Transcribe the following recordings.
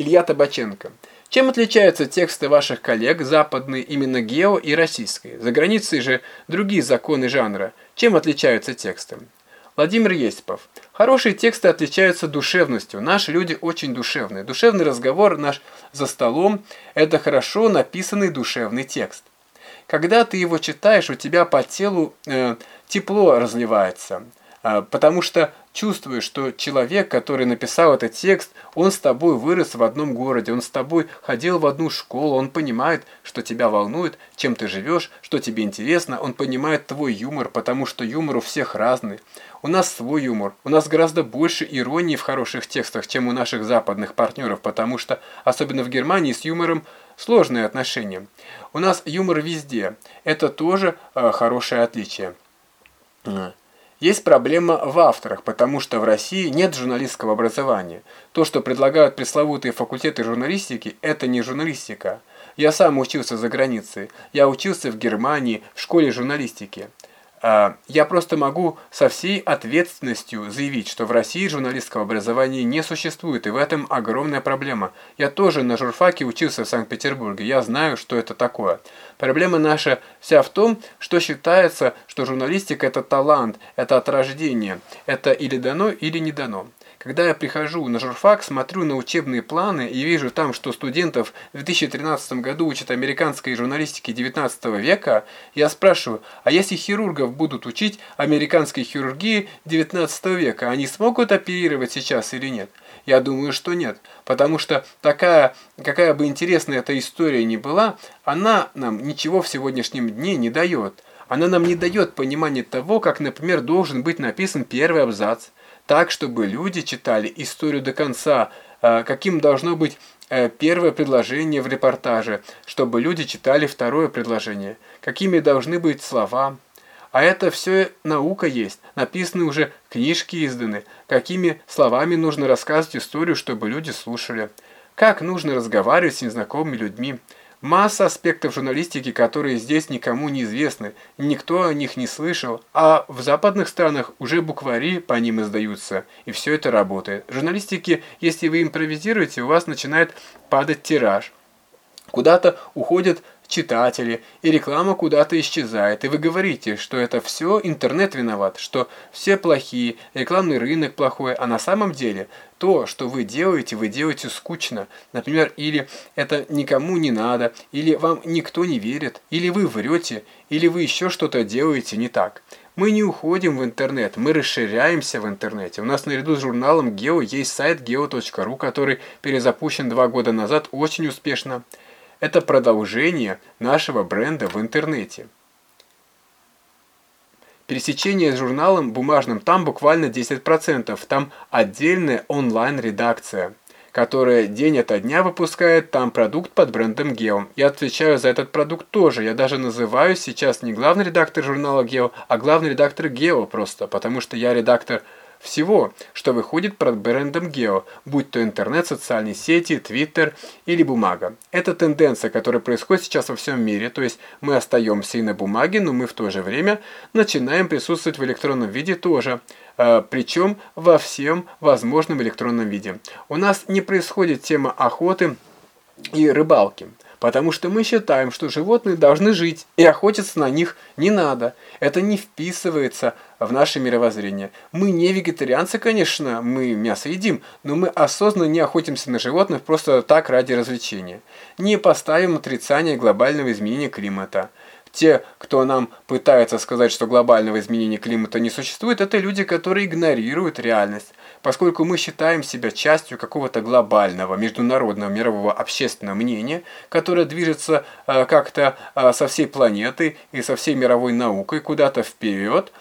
Илья Табаченко. Чем отличаются тексты ваших коллег, западные, именно гео и российские? За границей же другие законы жанра. Чем отличаются тексты? Владимир Есипов. Хорошие тексты отличаются душевностью. Наши люди очень душевные. Душевный разговор наш за столом – это хорошо написанный душевный текст. Когда ты его читаешь, у тебя по телу э, тепло разливается. Э, потому что чувствуешь, что человек, который написал этот текст, он с тобой вырос в одном городе, он с тобой ходил в одну школу, он понимает, что тебя волнует, чем ты живешь, что тебе интересно, он понимает твой юмор, потому что юмор у всех разный. У нас свой юмор, у нас гораздо больше иронии в хороших текстах, чем у наших западных партнеров, потому что, особенно в Германии, с юмором сложные отношения. У нас юмор везде, это тоже э, хорошее отличие. Есть проблема в авторах, потому что в России нет журналистского образования. То, что предлагают пресловутые факультеты журналистики, это не журналистика. Я сам учился за границей. Я учился в Германии в школе журналистики. А, я просто могу со всей ответственностью заявить, что в России журналистского образования не существует, и в этом огромная проблема. Я тоже на журфаке учился в Санкт-Петербурге, я знаю, что это такое. Проблема наша вся в том, что считается, что журналистика это талант, это от рождения, это или дано, или не дано. Когда я прихожу на журфак, смотрю на учебные планы и вижу там, что студентов в 2013 году учат американской журналистике 19 века, я спрашиваю, а если хирургов будут учить американской хирургии 19 века, они смогут оперировать сейчас или нет? Я думаю, что нет, потому что такая, какая бы интересная эта история ни была, она нам ничего в сегодняшнем дне не дает. Она нам не дает понимания того, как, например, должен быть написан первый абзац, так, чтобы люди читали историю до конца, э, каким должно быть э, первое предложение в репортаже, чтобы люди читали второе предложение, какими должны быть слова. А это все наука есть, написаны уже книжки изданы, какими словами нужно рассказывать историю, чтобы люди слушали, как нужно разговаривать с незнакомыми людьми. Масса аспектов журналистики, которые здесь никому не известны, никто о них не слышал, а в западных странах уже буквари по ним издаются, и все это работает. В журналистике, если вы импровизируете, у вас начинает падать тираж. Куда-то уходят читатели, и реклама куда-то исчезает, и вы говорите, что это все интернет виноват, что все плохие, рекламный рынок плохой, а на самом деле то, что вы делаете, вы делаете скучно. Например, или это никому не надо, или вам никто не верит, или вы врете, или вы еще что-то делаете не так. Мы не уходим в интернет, мы расширяемся в интернете. У нас наряду с журналом Geo есть сайт geo.ru, который перезапущен два года назад очень успешно. Это продолжение нашего бренда в интернете. Пересечение с журналом бумажным там буквально 10%, там отдельная онлайн-редакция, которая день ото дня выпускает там продукт под брендом Geo. Я отвечаю за этот продукт тоже, я даже называю сейчас не главный редактор журнала Geo, а главный редактор Geo просто, потому что я редактор всего, что выходит под брендом Geo, будь то интернет, социальные сети, твиттер или бумага. Это тенденция, которая происходит сейчас во всем мире, то есть мы остаемся и на бумаге, но мы в то же время начинаем присутствовать в электронном виде тоже, э, причем во всем возможном электронном виде. У нас не происходит тема охоты и рыбалки. Потому что мы считаем, что животные должны жить, и охотиться на них не надо. Это не вписывается в наше мировоззрение. Мы не вегетарианцы, конечно, мы мясо едим, но мы осознанно не охотимся на животных просто так ради развлечения. Не поставим отрицание глобального изменения климата. Те, кто нам пытается сказать, что глобального изменения климата не существует, это люди, которые игнорируют реальность. Поскольку мы считаем себя частью какого-то глобального, международного, мирового общественного мнения, которое движется э, как-то э, со всей планеты и со всей мировой наукой куда-то вперед,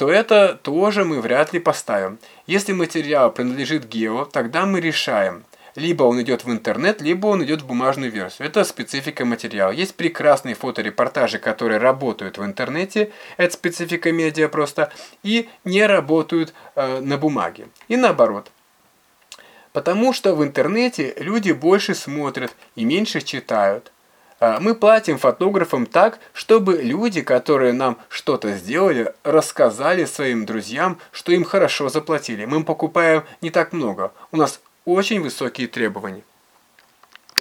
то это тоже мы вряд ли поставим. Если материал принадлежит гео, тогда мы решаем – либо он идет в интернет, либо он идет в бумажную версию. Это специфика материала. Есть прекрасные фоторепортажи, которые работают в интернете, это специфика медиа просто, и не работают э, на бумаге. И наоборот. Потому что в интернете люди больше смотрят и меньше читают. Э, мы платим фотографам так, чтобы люди, которые нам что-то сделали, рассказали своим друзьям, что им хорошо заплатили. Мы им покупаем не так много. У нас очень высокие требования.